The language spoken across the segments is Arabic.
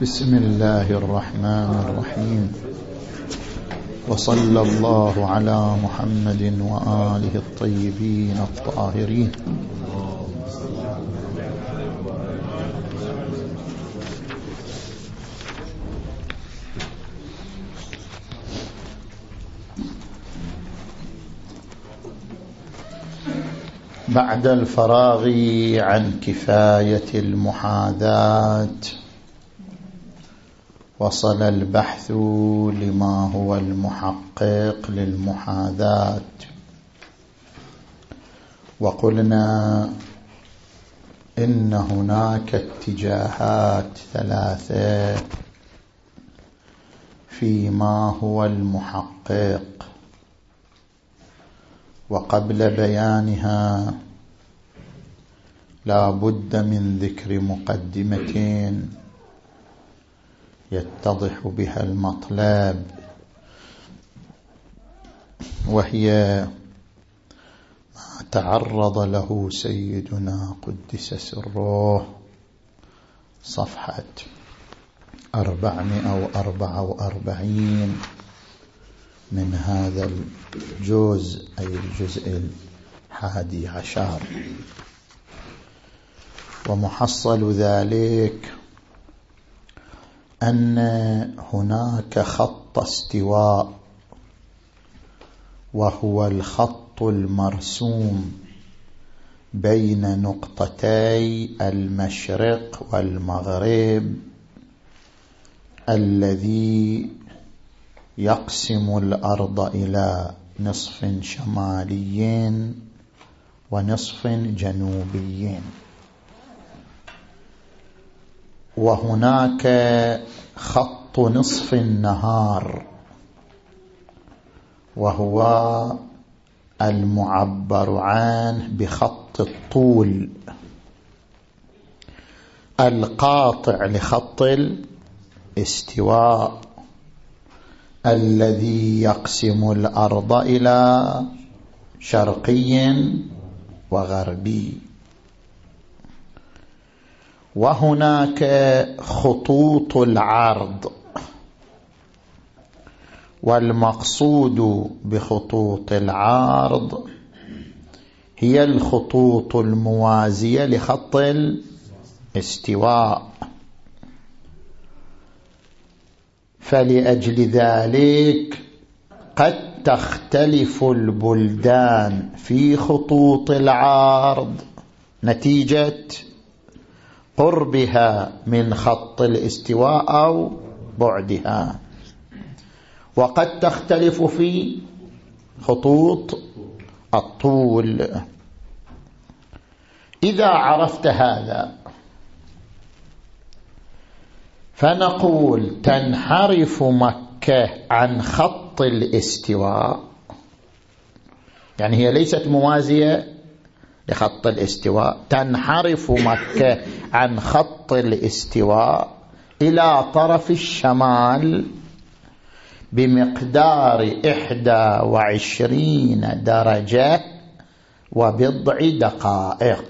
بسم الله الرحمن الرحيم. وصلى الله على محمد وآله الطيبين الطاهرين. بعد الفراغ عن كفاية المحاذاة. وصل البحث لما هو المحقق للمحاذاة. وقلنا إن هناك اتجاهات ثلاثة فيما هو المحقق. وقبل بيانها لا بد من ذكر مقدمتين. يتضح بها المطلب وهي ما تعرض له سيدنا قدس سره. صفحة أربعمائة وأربعة وأربعين من هذا الجزء أي الجزء الحادي عشر. ومحصل ذلك أن هناك خط استواء وهو الخط المرسوم بين نقطتي المشرق والمغرب الذي يقسم الأرض إلى نصف شمالي ونصف جنوبي وهناك خط نصف النهار وهو المعبر عنه بخط الطول. القاطع لخط الاستواء الذي يقسم الأرض إلى شرقي وغربي. وهناك خطوط العرض. والمقصود بخطوط العرض هي الخطوط الموازية لخط الاستواء. فلأجل ذلك قد تختلف البلدان في خطوط العرض. نتيجة قربها من خط الاستواء أو بعدها. وقد تختلف في خطوط الطول. إذا عرفت هذا فنقول تنحرف مكة عن خط الاستواء. يعني هي ليست موازية لخط الاستواء. تنحرف مكة عن خط الاستواء إلى طرف الشمال بمقدار إحدى وعشرين درجة وبضع دقائق.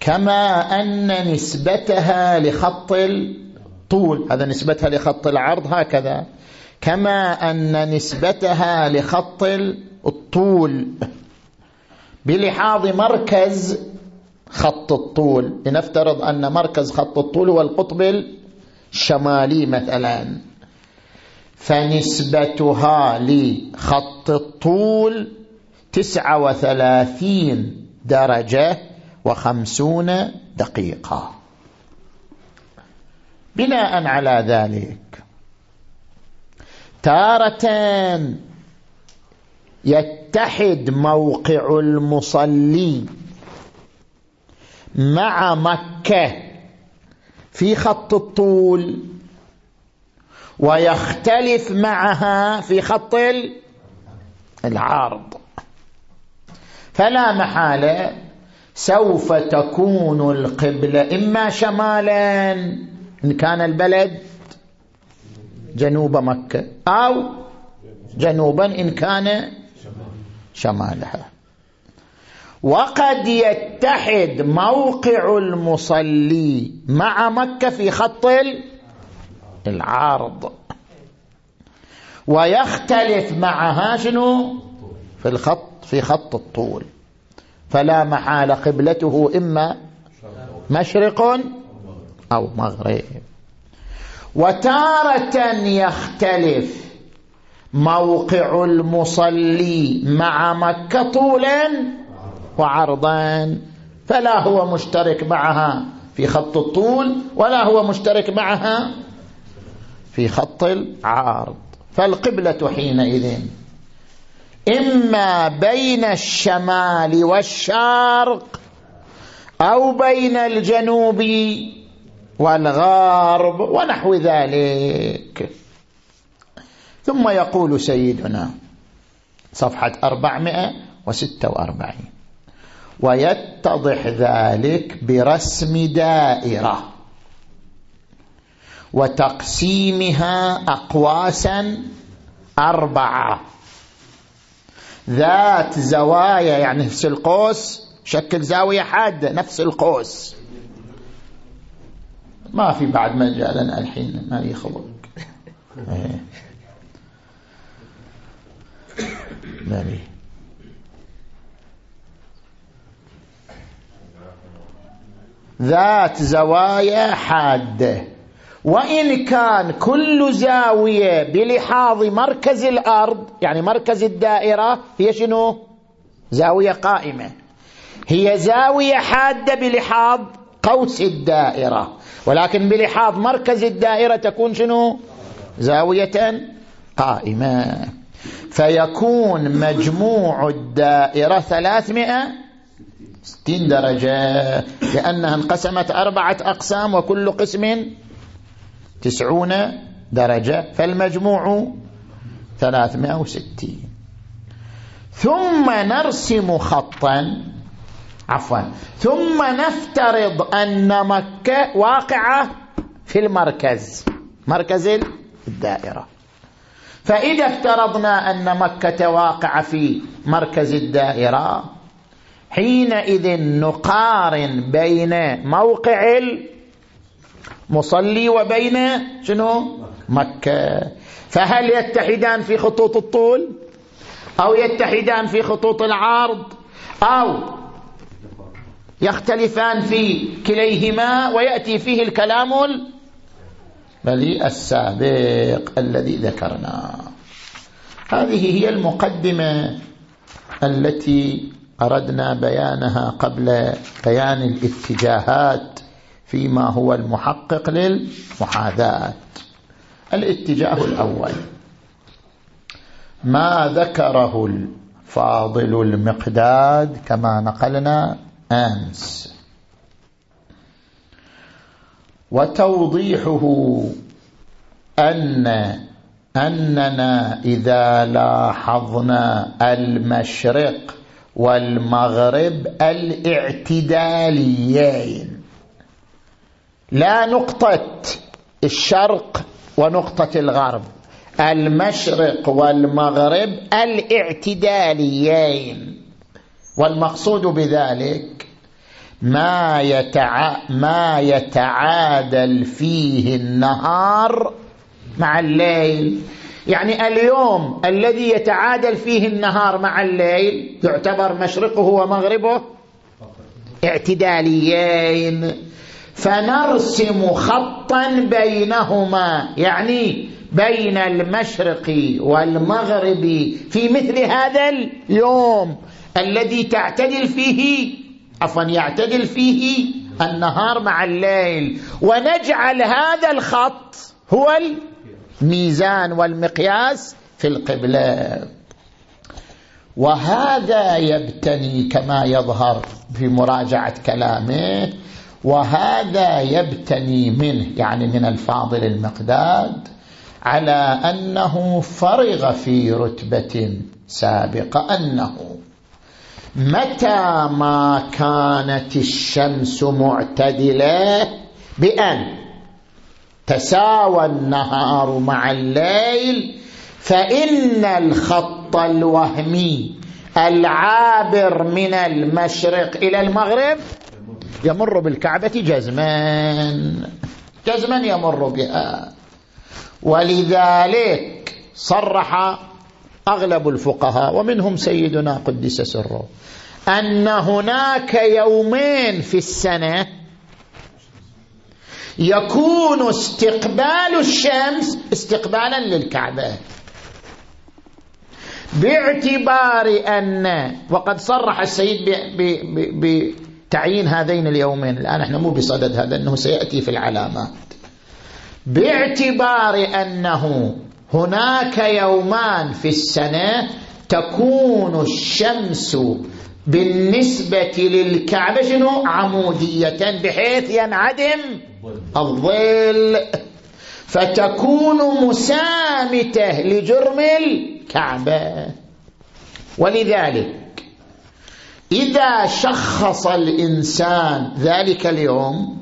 كما أن نسبتها لخط الطول هذا نسبتها لخط العرض هكذا. كما أن نسبتها لخط الطول. بلحاظ مركز خط الطول. لنفترض أن مركز خط الطول هو القطب الشمالي مثلا. فنسبتها لخط الطول تسعة وثلاثين درجة وخمسون دقيقة. بناء على ذلك تارة يتحد موقع المصلي مع مكة في خط الطول ويختلف معها في خط العرض. فلا محالة. سوف تكون القبلة إما شمالا إن كان البلد جنوب مكة أو جنوبا إن كان شمالها. وقد يتحد موقع المصلي مع مكة في خط العارض ويختلف معها شنو؟ في الخط في خط الطول. فلا محال قبلته إما مشرق أو مغرب. وتارة يختلف موقع المصلي مع مكة طولا وعرضا فلا هو مشترك معها في خط الطول ولا هو مشترك معها في خط العارض فالقبلة حينئذ. إما بين الشمال والشرق أو بين الجنوب والغرب ونحو ذلك. ثم يقول سيدنا صفحة 446 ويتضح ذلك برسم دائرة. وتقسيمها أقواسا أربعة. ذات زوايا يعني نفس القوس شكل زاوية حادة نفس القوس. ما في بعد مجالنا الحين ما يخلق. نبي ذات زوايا حادة. وإن كان كل زاوية بلحاظ مركز الأرض يعني مركز الدائرة هي شنو؟ زاوية قائمة. هي زاوية حادة بلحاظ قوس الدائرة. ولكن بلحاظ مركز الدائرة تكون شنو؟ زاوية قائمة. فيكون مجموع الدائرة ثلاثمائة ستين درجة لأنها انقسمت أربعة أقسام وكل قسم تسعون درجة فالمجموع ثلاثمائة وستين. ثم نرسم خطا عفوا ثم نفترض أن مكة واقعة في المركز مركز الدائرة. فإذا افترضنا أن مكة واقعة في مركز الدائرة حينئذ نقارن بين موقع المصلي وبين شنو؟ مكة. فهل يتحدان في خطوط الطول؟ أو يتحدان في خطوط العرض؟ أو يختلفان في كليهما ويأتي فيه الكلام بل السابق الذي ذكرناه هذه هي المقدمة التي أردنا بيانها قبل بيان الاتجاهات فيما هو المحقق للمحاذاة. الاتجاه الأول. ما ذكره الفاضل المقداد كما نقلنا أمس وتوضيحه أن أننا إذا لاحظنا المشرق والمغرب الاعتداليين. لا نقطة الشرق ونقطة الغرب المشرق والمغرب الاعتداليين. والمقصود بذلك ما, يتع... ما يتعادل فيه النهار مع الليل. يعني اليوم الذي يتعادل فيه النهار مع الليل يعتبر مشرقه ومغربه اعتداليين. فنرسم خطا بينهما يعني بين المشرق والمغرب في مثل هذا اليوم الذي تعتدل فيه عفوا يعتدل فيه النهار مع الليل. ونجعل هذا الخط هو الميزان والمقياس في القبلة. وهذا يبتني كما يظهر في مراجعة كلامه. وهذا يبتني منه يعني من الفاضل المقداد على أنه فرغ في رتبة سابقة أنه متى ما كانت الشمس معتدلة؟ بأن تساوى النهار مع الليل فإن الخط الوهمي العابر من المشرق إلى المغرب يمر بالكعبة جزما. جزما يمر بها. ولذلك صرح أغلب الفقهاء ومنهم سيدنا قدس سره أن هناك يومين في السنة يكون استقبال الشمس استقبالا للكعبة. باعتبار أن وقد صرح السيد بتعيين هذين اليومين الآن إحنا مو بصدد هذا أنه سيأتي في العلامات. باعتبار أنه هناك يومان في السنة تكون الشمس بالنسبة للكعبة شنو؟ عمودية بحيث ينعدم الظل. فتكون مسامتة لجرم الكعبة. ولذلك إذا شخص الإنسان ذلك اليوم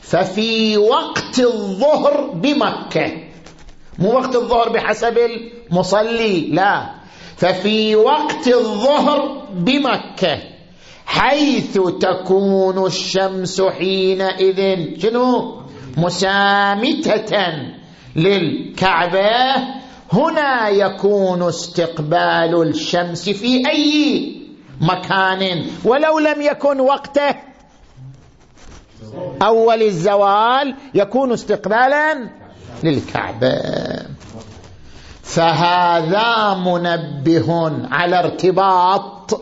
ففي وقت الظهر بمكة مو وقت الظهر بحسب المصلي لا. ففي وقت الظهر بمكة حيث تكون الشمس حينئذ شنو؟ مسامتة للكعبة. هنا يكون استقبال الشمس في أي مكان ولو لم يكن وقته أول الزوال يكون استقبالا للكعبة. فهذا منبه على ارتباط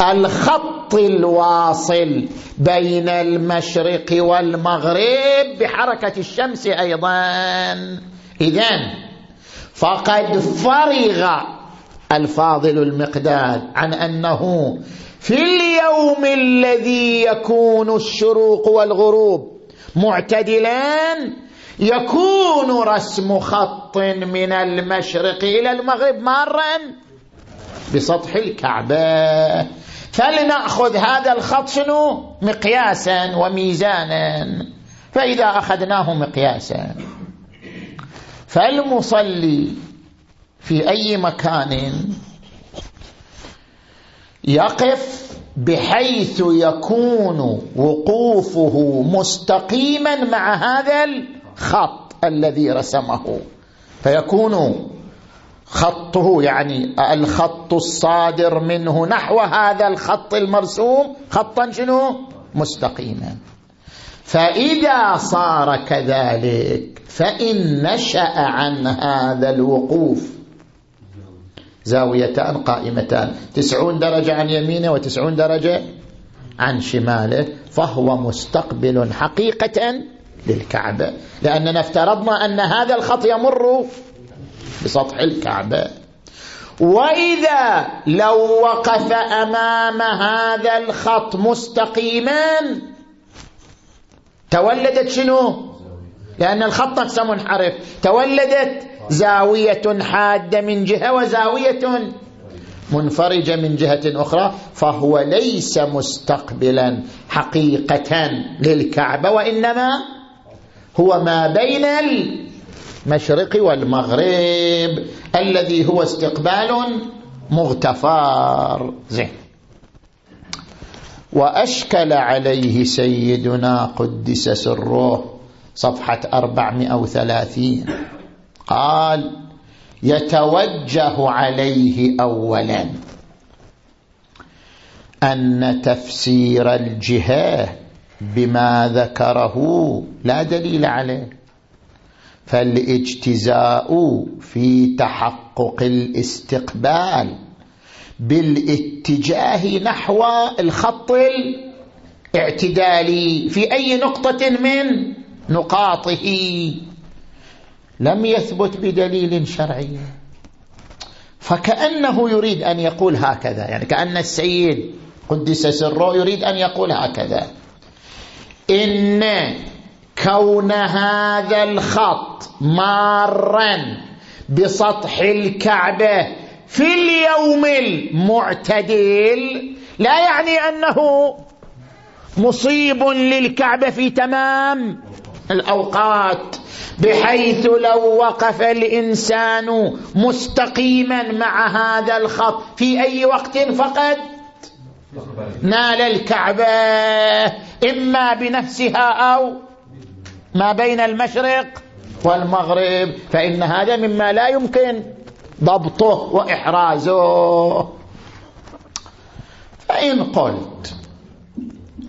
الخط الواصل بين المشرق والمغرب بحركة الشمس أيضا. إذن فقد فرغ الفاضل المقداد عن أنه في اليوم الذي يكون الشروق والغروب معتدلان يكون رسم خط من المشرق إلى المغرب مارا بسطح الكعبة. فلنأخذ هذا الخط شنو؟ مقياسا وميزانا. فإذا أخذناه مقياسا. فالمصلي في أي مكان يقف بحيث يكون وقوفه مستقيما مع هذا الخط الذي رسمه. فيكون خطه يعني الخط الصادر منه نحو هذا الخط المرسوم خطا شنو؟ مستقيما. فإذا صار كذلك فإن نشأ عن هذا الوقوف. زاويتان قائمتان. تسعون درجة عن يمينه وتسعون درجة عن شماله فهو مستقبل حقيقة للكعبة لأننا افترضنا أن هذا الخط يمر بسطح الكعبة. وإذا لو وقف أمام هذا الخط مستقيما تولدت شنو؟ لأن الخط نفسه منحرف. تولدت زاوية حادة من جهة وزاوية منفرجة من جهة أخرى فهو ليس مستقبلا حقيقة للكعبة وإنما هو ما بين المشرق والمغرب الذي هو استقبال مغتفار زين. وأشكل عليه سيدنا قدس سره صفحة 430 قال يتوجه عليه أولا أن تفسير الجهة بما ذكره. لا دليل عليه. فالاجتزاء في تحقق الاستقبال. بالاتجاه نحو الخط الاعتدالي. في أي نقطة من نقاطه. لم يثبت بدليل شرعي. فكأنه يريد أن يقول هكذا. يعني كأن السيد قدس سره يريد أن يقول هكذا. إن كون هذا الخط مارا بسطح الكعبة في اليوم المعتدل لا يعني أنه مصيب للكعبة في تمام الأوقات بحيث لو وقف الإنسان مستقيما مع هذا الخط في أي وقت فقد نال الكعبة إما بنفسها أو ما بين المشرق والمغرب فإن هذا مما لا يمكن ضبطه وإحرازه. فإن قلت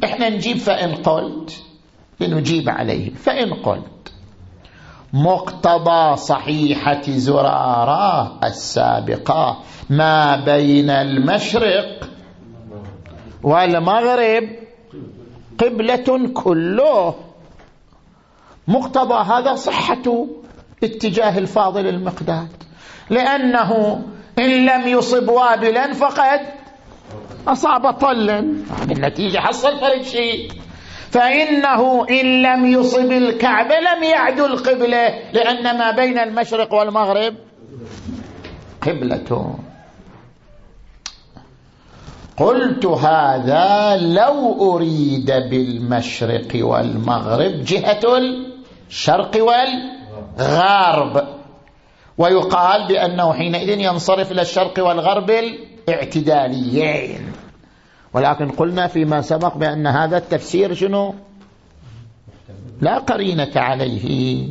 إحنا نجيب فإن قلت لنجيب عليه. فإن قلت مقتضى صحيحة زرارة السابقة ما بين المشرق والمغرب قبلة كله. مقتضى هذا صحة اتجاه الفاضل المقداد. لأنه إن لم يصب وابلا فقد أصاب طلا. النتيجة حصل فرد شيء. فإنه إن لم يصب الكعبة لم يعدو القبلة. لأن ما بين المشرق والمغرب قبلة. قلت هذا لو أريد بالمشرق والمغرب جهة الشرق والغرب. ويقال بأنه حينئذ ينصرف إلى الشرق والغرب الاعتداليين. ولكن قلنا فيما سبق بأن هذا التفسير شنو؟ لا قرينة عليه.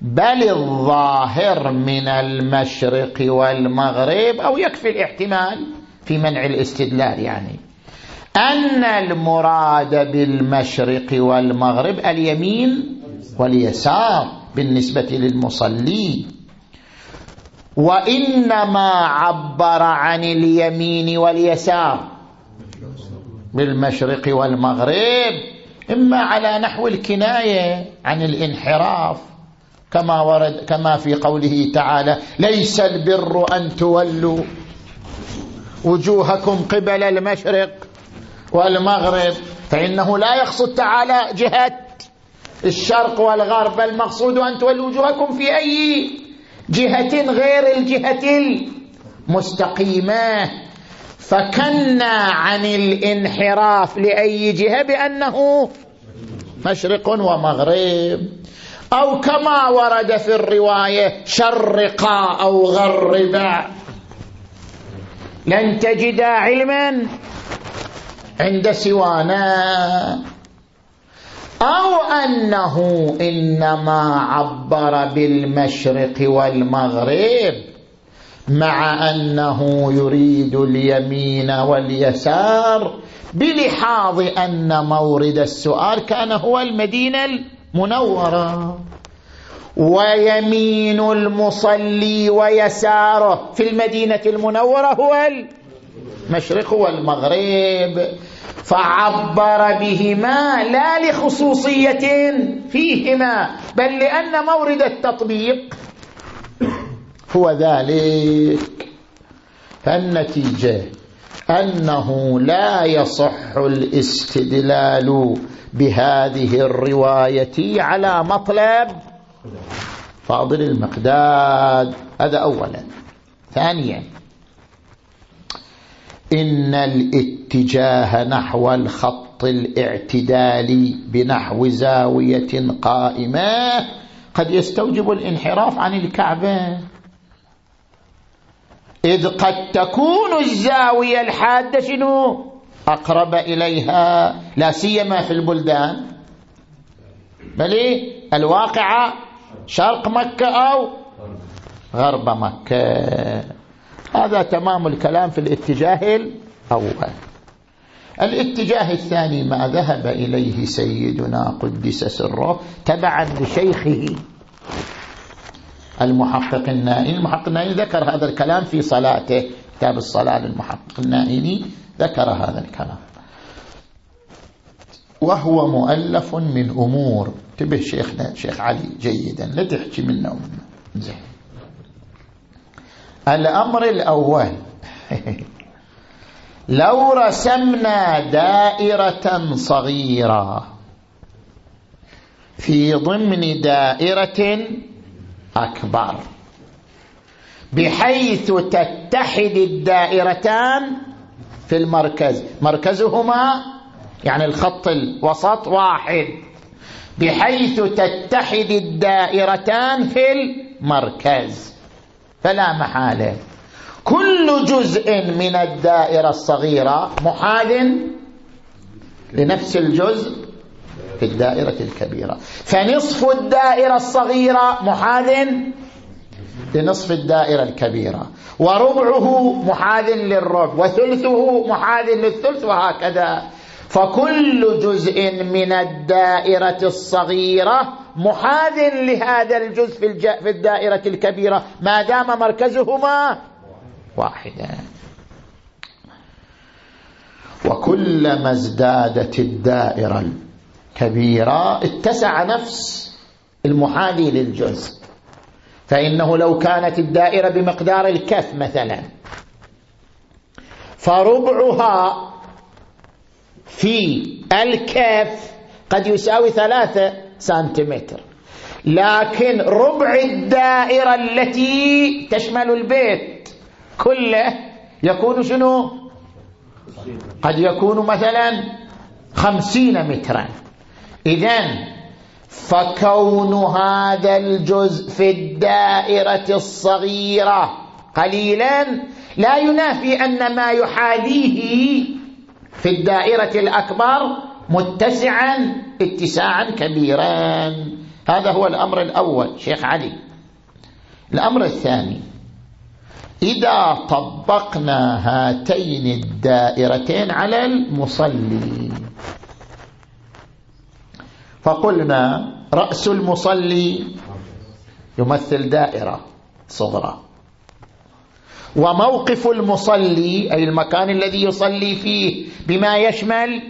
بل الظاهر من المشرق والمغرب أو يكفي الاحتمال. في منع الاستدلال يعني. أن المراد بالمشرق والمغرب اليمين واليسار بالنسبة للمصلي. وإنما عبر عن اليمين واليسار بالمشرق والمغرب. إما على نحو الكناية عن الانحراف كما ورد كما في قوله تعالى ليس البر أن تولوا وجوهكم قبل المشرق والمغرب فإنه لا يقصد تعالى جهة الشرق والغرب المقصود أن تولوا وجوهكم في أي جهة غير الجهة المستقيمة. فكنا عن الانحراف لأي جهة بأنه مشرق ومغرب. أو كما ورد في الرواية شرقا أو غربا. لن تجد علما عند سوانا أو أنه إنما عبر بالمشرق والمغرب مع أنه يريد اليمين واليسار بلحاظ أن مورد السؤال كان هو المدينة المنورة. ويمين المصلي ويساره في المدينة المنورة هو المشرق والمغرب. فعبر بهما لا لخصوصية فيهما بل لأن مورد التطبيق هو ذلك. فالنتيجة أنه لا يصح الاستدلال بهذه الرواية على مطلب فاضل المقداد. هذا أولا. ثانيا إن الاتجاه نحو الخط الاعتدالي بنحو زاوية قائمة قد يستوجب الانحراف عن الكعبة. إذ قد تكون الزاوية الحادة شنو؟ أقرب إليها. لا سيما في البلدان. بل الواقعة شرق مكة أو غرب مكة. هذا تمام الكلام في الاتجاه الأول. الاتجاه الثاني ما ذهب إليه سيدنا قدس سره تبعا لشيخه المحقق النائي. المحقق النائي ذكر هذا الكلام في صلاته. كتاب الصلاة للمحقق النائي ذكر هذا الكلام. وهو مؤلف من أمور انتبه شيخنا شيخ علي جيدا لا تحكي منا. ومنا زين. الأمر الأول. لو رسمنا دائرة صغيرة في ضمن دائرة أكبر بحيث تتحد الدائرتان في المركز. مركزهما يعني الخط الوسط واحد. بحيث تتحد الدائرتان في المركز. فلا محالة. كل جزء من الدائرة الصغيرة محاذ لنفس الجزء في الدائرة الكبيرة. فنصف الدائرة الصغيرة محاذ لنصف الدائرة الكبيرة. وربعه محاذ للربع وثلثه محاذ للثلث وهكذا. فكل جزء من الدائرة الصغيرة محاذ لهذا الجزء في, الدائرة الكبيرة. ما دام مركزهما واحدا وكلما ازدادت الدائرة الكبيرة اتسع نفس المحاذي للجزء. فإنه لو كانت الدائرة بمقدار الكف مثلا فربعها في الكف قد يساوي ثلاثة سنتيمتر. لكن ربع الدائرة التي تشمل البيت كله يكون شنو؟ قد يكون مثلا خمسين مترا. إذن فكون هذا الجزء في الدائرة الصغيرة قليلا لا ينافي أن ما يحاذيه في الدائرة الأكبر متسعا اتساعا كبيرا. هذا هو الأمر الأول شيخ علي. الأمر الثاني إذا طبقنا هاتين الدائرتين على المصلي فقلنا رأس المصلي يمثل دائرة صغرى. وموقف المصلي أي المكان الذي يصلي فيه بما يشمل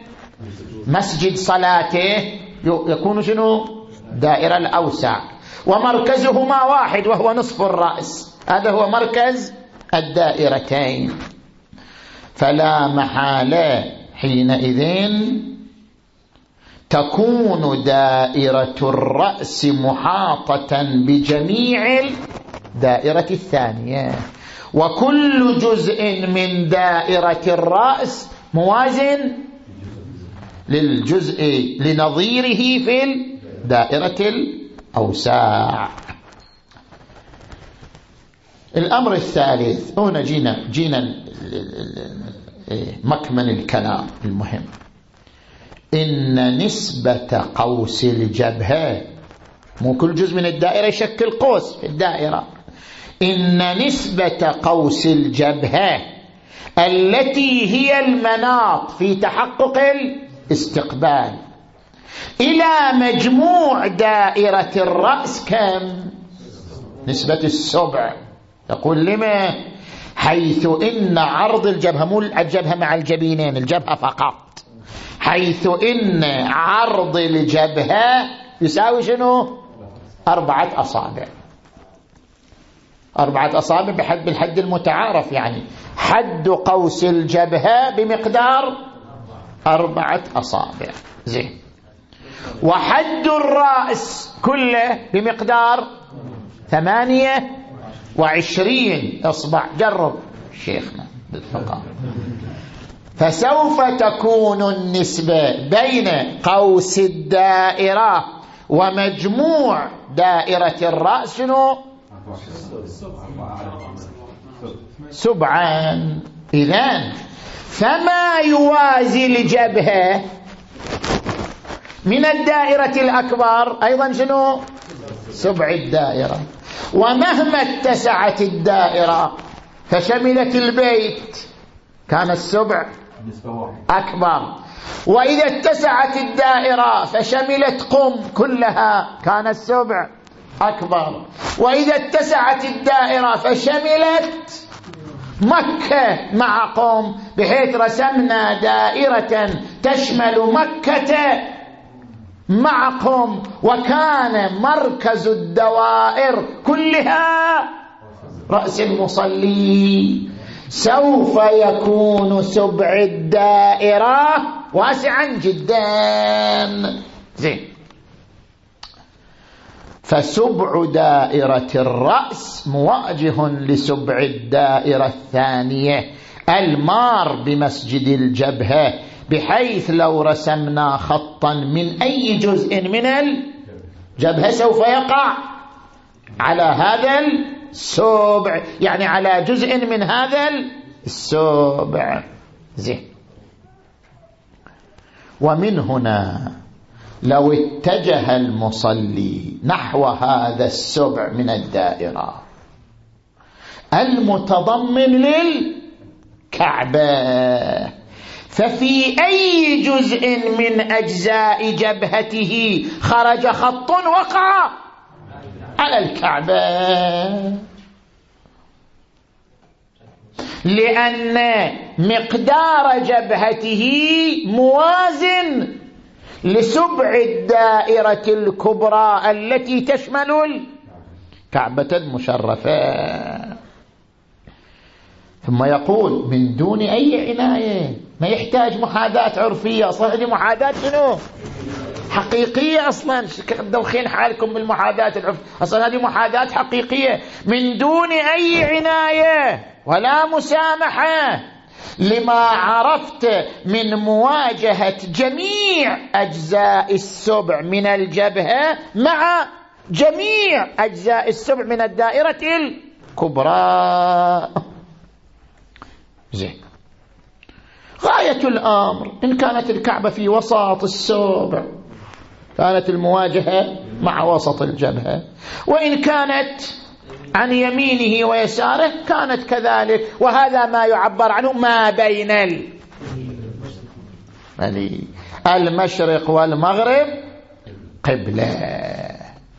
مسجد صلاته يكون شنو؟ دائرة الأوسع. ومركزهما واحد وهو نصف الرأس. هذا هو مركز الدائرتين. فلا محالة حينئذ تكون دائرة الرأس محاطة بجميع الدائرة الثانية. وكل جزء من دائرة الرأس موازن للجزء لنظيره في الدائرة الأوساع. الأمر الثالث هنا جينا جينا مكمن الكلام المهم. إن نسبة قوس الجبهة مو كل جزء من الدائرة يشكل قوس في الدائرة. إن نسبة قوس الجبهة التي هي المناط في تحقق الاستقبال. إلى مجموع دائرة الرأس كم؟ نسبة السبع. يقول لما؟ حيث إن عرض الجبهة مو الجبهة مع الجبينين الجبهة فقط. حيث إن عرض الجبهة يساوي شنو؟ أربعة أصابع. أربعة أصابع بحد بالحد المتعارف يعني. حد قوس الجبهة بمقدار أربعة أصابع. زين. وحد الرأس كله بمقدار ثمانية وعشرين إصبع. جرب شيخنا بالفقه فسوف تكون النسبة بين قوس الدائرة ومجموع دائرة الرأس شنو؟ سبعان إذن فما يوازي الجبهة من الدائرة الأكبر؟ أيضا شنو؟ سبع الدائرة. ومهما اتسعت الدائرة فشملت البيت. كان السبع أكبر. وإذا اتسعت الدائرة فشملت قم كلها. كان السبع أكبر. وإذا اتسعت الدائرة فشملت مكة مع قوم بحيث رسمنا دائرة تشمل مكة معكم وكان مركز الدوائر كلها رأس المصلي سوف يكون سبع الدائرة واسعا جدا. زين. فسبع دائرة الرأس مواجه لسبع الدائرة الثانية. المار بمسجد الجبهة بحيث لو رسمنا خطا من أي جزء من الجبهة سوف يقع. على هذا السبع يعني على جزء من هذا السبع زين. ومن هنا لو اتجه المصلي نحو هذا السبع من الدائرة المتضمن للكعبة. ففي أي جزء من أجزاء جبهته خرج خط وقع؟ على الكعبة. لأن مقدار جبهته موازن لسبع الدائرة الكبرى التي تشمل الكعبة المشرفة ثم يقول من دون أي عناية ما يحتاج محاداة عرفية. أصلا هذه محاداة شنو؟ حقيقية أصلا. دوخين حالكم بالمحاداة العرفية. أصلا هذه محاداة حقيقية. من دون أي عناية ولا مسامحة. لما عرفت من مواجهة جميع أجزاء السبع من الجبهة مع جميع أجزاء السبع من الدائرة الكبرى. زين. غاية الأمر إن كانت الكعبة في وسط السبع كانت المواجهة مع وسط الجبهة. وإن كانت عن يمينه ويساره كانت كذلك وهذا ما يعبر عنه ما بين المشرق والمغرب قبلة.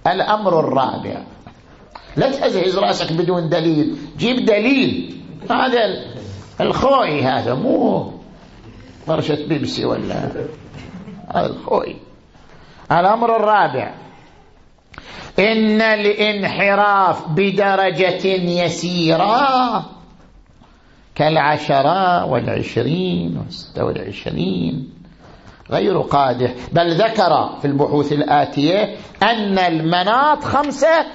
الأمر الرابع لا تهزهز رأسك بدون دليل جيب دليل. هذا الخوي هذا مو فرشة بيبسي ولا؟ هذا الخوي. الأمر الرابع إن الانحراف بدرجة يسيرة كالعشرة والعشرين والستة والعشرين غير قادح. بل ذكر في البحوث الآتية أن المناط خمسة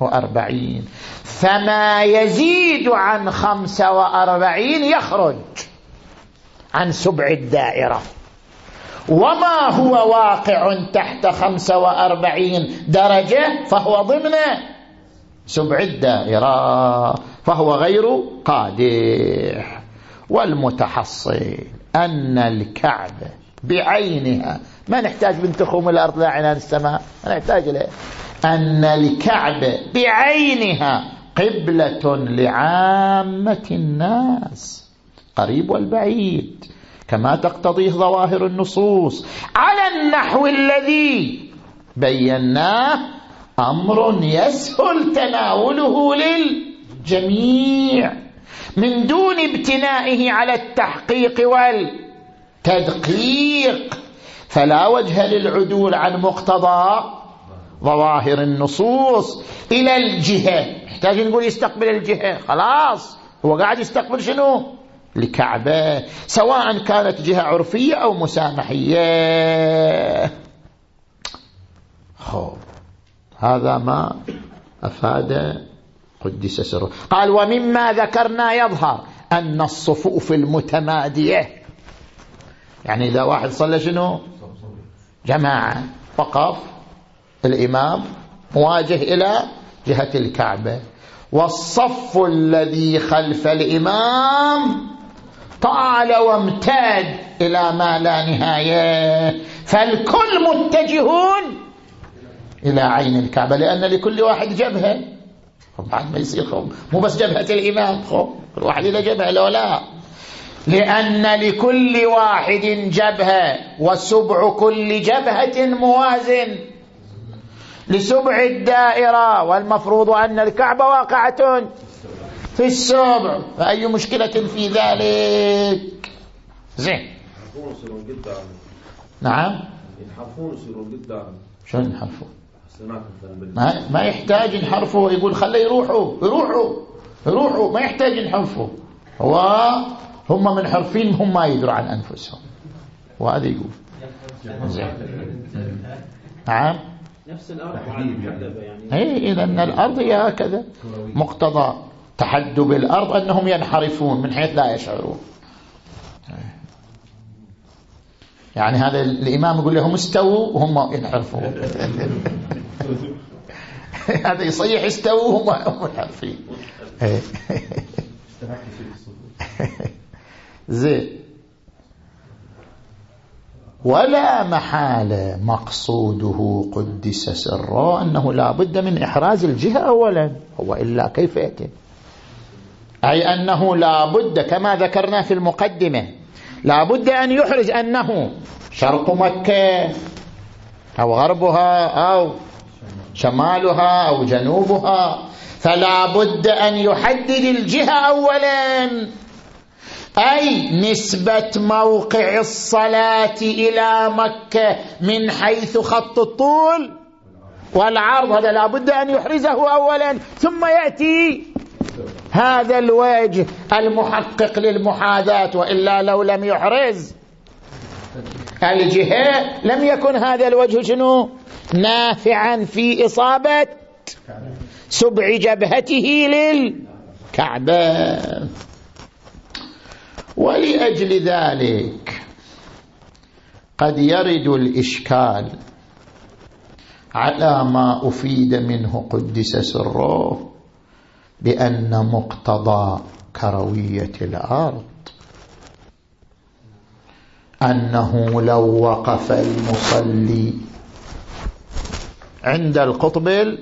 وأربعين. فما يزيد عن خمسة وأربعين يخرج عن سبع الدائرة. وما هو واقع تحت خمسة وأربعين درجة فهو ضمن سبع الدائرة فهو غير قادح. والمتحصل أن الكعبة بعينها ما نحتاج بنت خوم الأرض لا عنان السماء ما نحتاج له أن الكعبة بعينها قبلة لعامة الناس قريب والبعيد. كما تقتضيه ظواهر النصوص. على النحو الذي بيناه أمر يسهل تناوله للجميع من دون ابتنائه على التحقيق والتدقيق. فلا وجه للعدول عن مقتضى ظواهر النصوص. إلى الجهة. يحتاج نقول يستقبل الجهة. خلاص. هو قاعد يستقبل شنو؟ لكعبة سواء كانت جهة عرفية أو مسامحية. خوف. هذا ما أفاد قدس سره. قال ومما ذكرنا يظهر أن الصفوف المتمادية. يعني إذا واحد صلى شنو؟ جماعة. وقف الإمام مواجه إلى جهة الكعبة. والصف الذي خلف الإمام طال وامتد إلى ما لا نهاية. فالكل متجهون إلى عين الكعبة لأن لكل واحد جبهة. بعد ما يصير خب مو بس جبهة الإمام خب كل واحد إلى جبهة لو لا. لأن لكل واحد جبهة وسبع كل جبهة موازن. لسبع الدائرة والمفروض أن الكعبة واقعة. في السبع فأي مشكلة في ذلك؟ زين. نعم. ينحرفون يصيرون قدام. شو ينحرفون ما, ما يحتاج ينحرفوا يقول خليه يروحوا يروحوا يروحوا ما يحتاج ينحرفوا. هو هم منحرفين هم ما يدروا عن أنفسهم. وهذا يقول. زين. نعم. نفس الأرض يعني. اي إذا الأرض هي هكذا. مقتضى. تحدب الأرض أنهم ينحرفون من حيث لا يشعرون. يعني هذا الإمام يقول لهم استووا وهم ينحرفون. هذا يصيح استووا وهم منحرفين زين. ولا محالة مقصوده قدس سره أنه لا بد من إحراز الجهة أولا هو إلا كيف يأتي؟ أي أنه لا بد كما ذكرنا في المقدمة لا بد أن يحرز أنه شرق مكة أو غربها أو شمالها أو جنوبها فلا بد أن يحدد الجهة أولا. أي نسبة موقع الصلاة إلى مكة من حيث خط الطول والعرض هذا لا بد أن يحرزه أولا ثم يأتي هذا الوجه المحقق للمحاذاة وإلا لو لم يحرز. الجهة لم يكن هذا الوجه شنو؟ نافعا في إصابة سبع جبهته للكعبة. ولأجل ذلك قد يرد الإشكال على ما أفيد منه قدس سره. بأن مقتضى كروية الأرض. أنه لو وقف المصلي عند القطب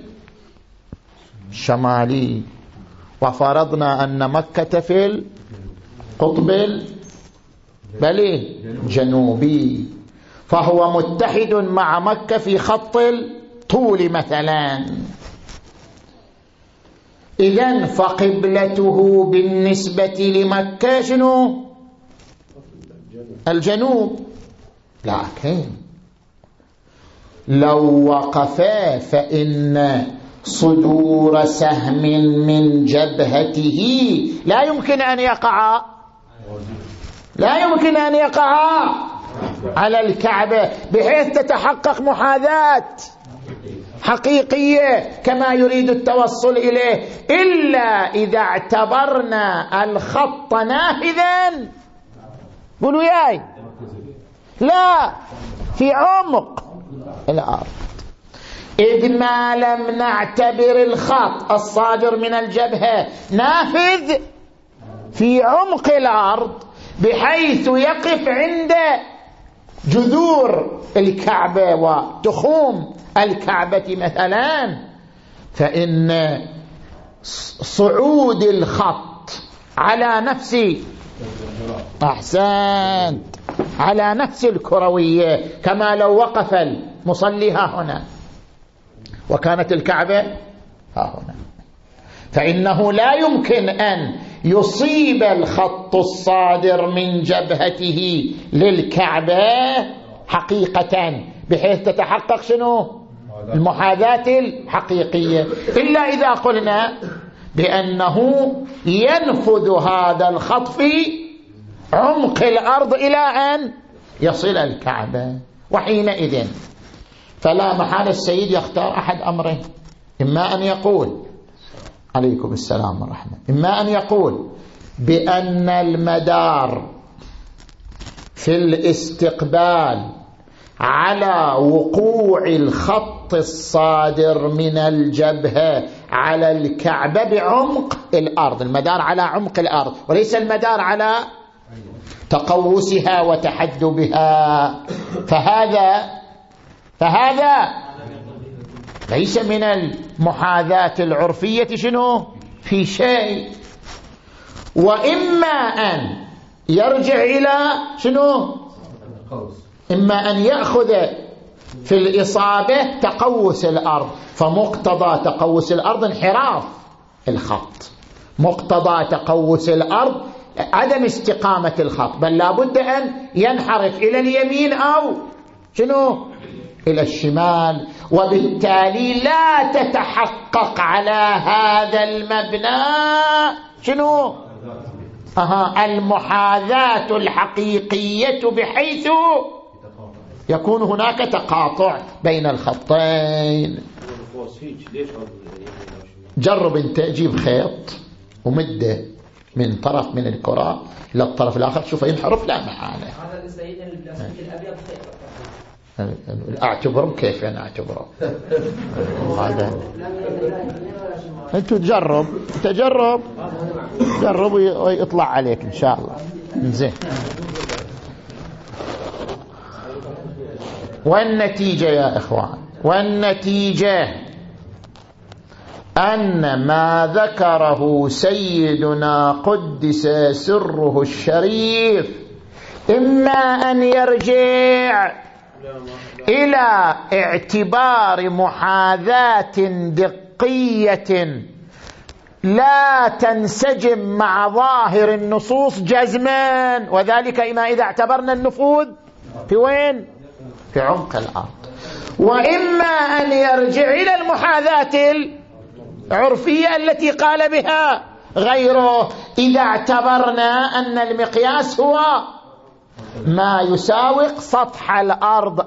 الشمالي وفرضنا أن مكة في القطب بل جنوبي فهو متحد مع مكة في خط الطول مثلا. إذا فقبلته بالنسبة لمكة شنو؟ الجنوب. لكن لو وقفا فإن صدور سهم من جبهته لا يمكن أن يقع. لا يمكن أن يقع على الكعبة بحيث تتحقق محاذاة. حقيقية كما يريد التوصل إليه إلا إذا اعتبرنا الخط نافذا قولوا ياي. لا في عمق الأرض. إذ ما لم نعتبر الخط الصادر من الجبهة نافذ في عمق الأرض بحيث يقف عند جذور الكعبة وتخوم الكعبة مثلا فإن صعود الخط على نفس أحسنت على نفس الكروية كما لو وقف المصلي ها هنا. وكانت الكعبة ها هنا. فإنه لا يمكن أن يصيب الخط الصادر من جبهته للكعبة حقيقة بحيث تتحقق شنو؟ المحاذاة الحقيقية. إلا إذا قلنا بأنه ينفذ هذا الخط في عمق الأرض إلى أن يصل الكعبة. وحينئذ فلا محال السيد يختار أحد أمرين إما أن يقول عليكم السلام ورحمة. إما أن يقول بأن المدار في الاستقبال على وقوع الخط الصادر من الجبهة على الكعبة بعمق الأرض المدار على عمق الأرض وليس المدار على تقوسها وتحدبها. فهذا فهذا ليس من المحاذاة العرفية شنو؟ في شيء. وإما أن يرجع إلى شنو؟ إما أن يأخذ في الإصابة تقوس الأرض فمقتضى تقوس الأرض انحراف الخط. مقتضى تقوس الأرض عدم استقامة الخط بل لابد أن ينحرف إلى اليمين أو شنو؟ إلى الشمال. وبالتالي لا تتحقق على هذا المبنى شنو؟ أها المحاذاة الحقيقية بحيث يكون هناك تقاطع بين الخطين. جرب انت جيب خيط ومدة من طرف من الكرة إلى الطرف الآخر. شوف ينحرف لا محالة هذا الأبيض أعتبرهم كيف أنا اعتبرهم هذا. أنتوا تجرب. تجرب. جرب ويطلع عليك إن شاء الله. زين. والنتيجة يا إخوان والنتيجة أن ما ذكره سيدنا قدس سره الشريف إما أن يرجع إلى اعتبار محاذاة دقية لا تنسجم مع ظاهر النصوص جزما وذلك إما إذا اعتبرنا النفوذ في وين؟ في عمق الأرض. وإما أن يرجع إلى المحاذاة العرفية التي قال بها غيره إذا اعتبرنا أن المقياس هو ما يساوق سطح الأرض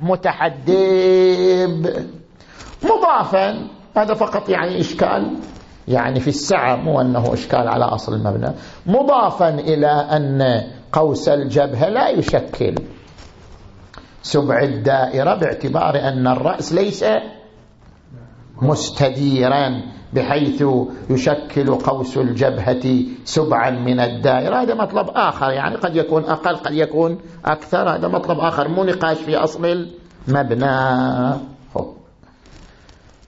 المتحدب. مضافا هذا فقط يعني إشكال يعني في السعة مو أنه إشكال على أصل المبنى. مضافا إلى أن قوس الجبهة لا يشكل سبع الدائرة باعتبار أن الرأس ليس مستديرا بحيث يشكل قوس الجبهة سبعا من الدائرة. هذا مطلب آخر يعني قد يكون أقل قد يكون أكثر. هذا مطلب آخر مو نقاش في أصل المبنى.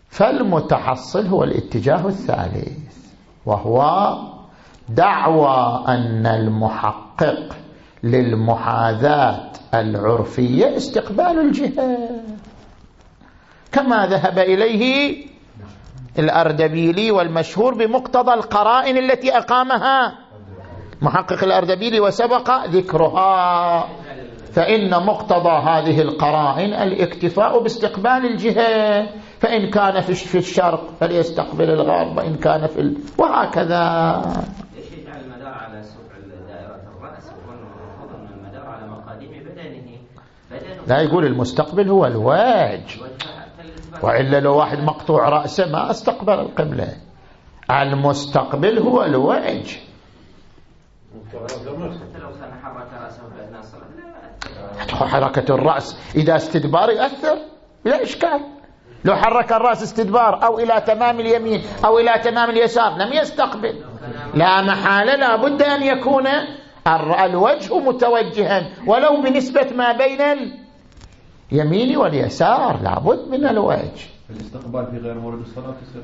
فالمتحصل هو الاتجاه الثالث وهو دعوى أن المحقق للمحاذاة العرفية استقبال الجهة. كما ذهب إليه الأردبيلي والمشهور بمقتضى القرائن التي أقامها. محقق الأردبيلي وسبق ذكرها. فإن مقتضى هذه القرائن الاكتفاء باستقبال الجهة. فإن كان في الشرق فليستقبل الغرب وإن كان في ال... وهكذا المدار على دائرة الرأس المدار على مقاديم بدنه لا يقول المستقبل هو الوجه وإلا لو واحد مقطوع رأسه ما استقبل القبلة. المستقبل هو الوجه حركة الرأس. إذا استدبار يأثر لا إشكال. لو حرك الرأس استدبار أو إلى تمام اليمين أو إلى تمام اليسار لم يستقبل. لا محالة لا بد أن يكون الوجه متوجها. ولو بنسبة ما بين اليمين واليسار لا بد من الوجه. الاستقبال في غير مورد الصلاة يصير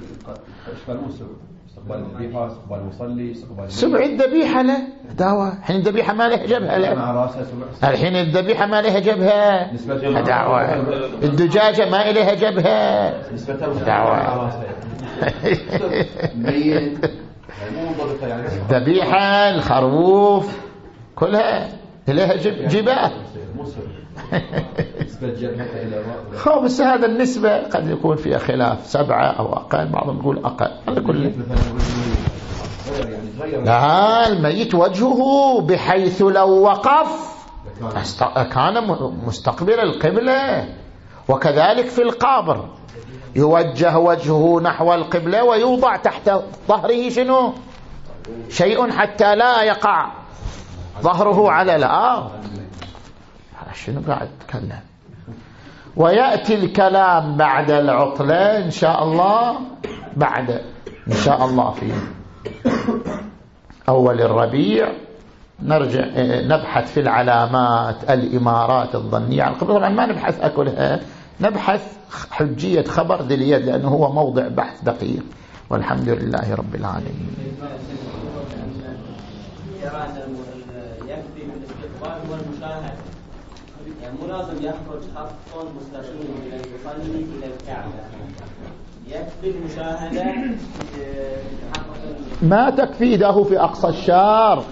إشكال موسع استقبال الذبيحة استقبال المصلي استقبال سبع الذبيحة له دعوة. الحين الذبيحة ما لها جبهة له الحين الذبيحة ما لها جبهة. دعوة. الدجاجة ما لها جبهة. دعوة. الذبيحة الخروف كلها لها جباه خو بس هذا النسبة قد يكون فيها خلاف سبعة أو أقل بعضهم يقول أقل. على كل لا الميت وجهه بحيث لو وقف كان مستقبل القبلة. وكذلك في القابر يوجه وجهه نحو القبلة ويوضع تحت ظهره شنو؟ شيء حتى لا يقع ظهره على الأرض. شنو قاعد تتكلم ويأتي الكلام بعد العطلة إن شاء الله بعد إن شاء الله في أول الربيع. نرجع نبحث في العلامات الإمارات الظنية. على القبر طبعا ما نبحث أكلها نبحث حجية خبر ذي اليد لأنه هو موضع بحث دقيق. والحمد لله رب العالمين. يكفي من الاستقبال والمشاهدة. لازم يخرج خط مستقيم من المصلي إلى الكعبة. يكفي المشاهدة ما تكفي ده في أقصى الشارق.